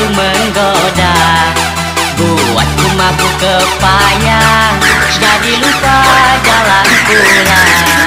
selalu menggoda. Buatku mabuk kepayang Jadi lupa jalan pulang.